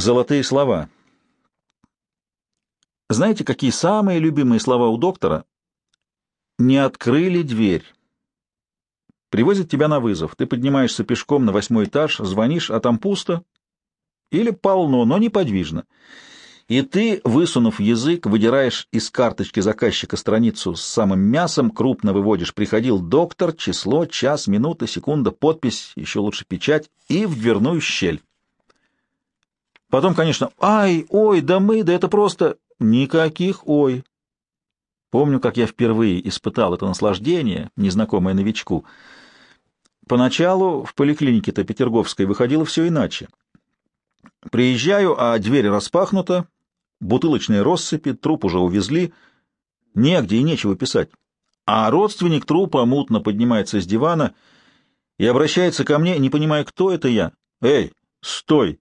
Золотые слова. Знаете, какие самые любимые слова у доктора? Не открыли дверь. Привозят тебя на вызов. Ты поднимаешься пешком на восьмой этаж, звонишь, а там пусто или полно, но неподвижно. И ты, высунув язык, выдираешь из карточки заказчика страницу с самым мясом, крупно выводишь «приходил доктор», число, час, минута, секунда, подпись, еще лучше печать, и в щель. Потом, конечно, «Ай, ой, да мы, да это просто...» Никаких «ой». Помню, как я впервые испытал это наслаждение, незнакомое новичку. Поначалу в поликлинике-то Петерговской выходило все иначе. Приезжаю, а дверь распахнута, бутылочные россыпи, труп уже увезли, негде и нечего писать. А родственник трупа мутно поднимается с дивана и обращается ко мне, не понимая, кто это я. «Эй, стой!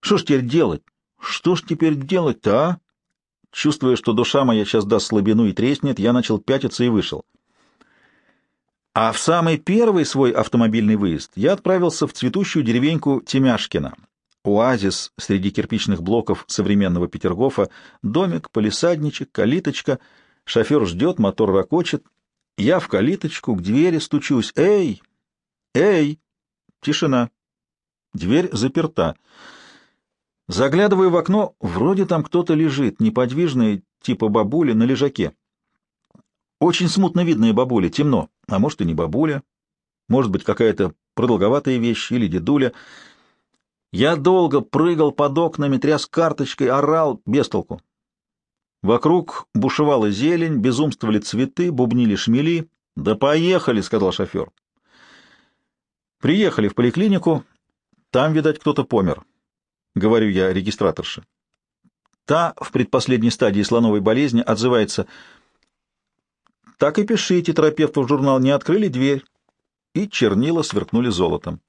Что ж теперь делать? Что ж теперь делать-то, а?» Чувствуя, что душа моя сейчас даст слабину и треснет, я начал пятиться и вышел. А в самый первый свой автомобильный выезд я отправился в цветущую деревеньку Темяшкина, Оазис среди кирпичных блоков современного Петергофа, домик, полисадничек, калиточка. Шофер ждет, мотор ракочет. Я в калиточку, к двери стучусь. «Эй! Эй!» Тишина. Дверь заперта. Заглядываю в окно, вроде там кто-то лежит, неподвижный, типа бабули, на лежаке. Очень смутно видная бабуля, темно. А может, и не бабуля. Может быть, какая-то продолговатая вещь или дедуля — я долго прыгал под окнами, тряс карточкой, орал, без толку. Вокруг бушевала зелень, безумствовали цветы, бубнили шмели. «Да поехали!» — сказал шофер. Приехали в поликлинику. Там, видать, кто-то помер. Говорю я регистраторше. Та в предпоследней стадии слоновой болезни отзывается. Так и пишите, терапевту в журнал, не открыли дверь. И чернила сверкнули золотом.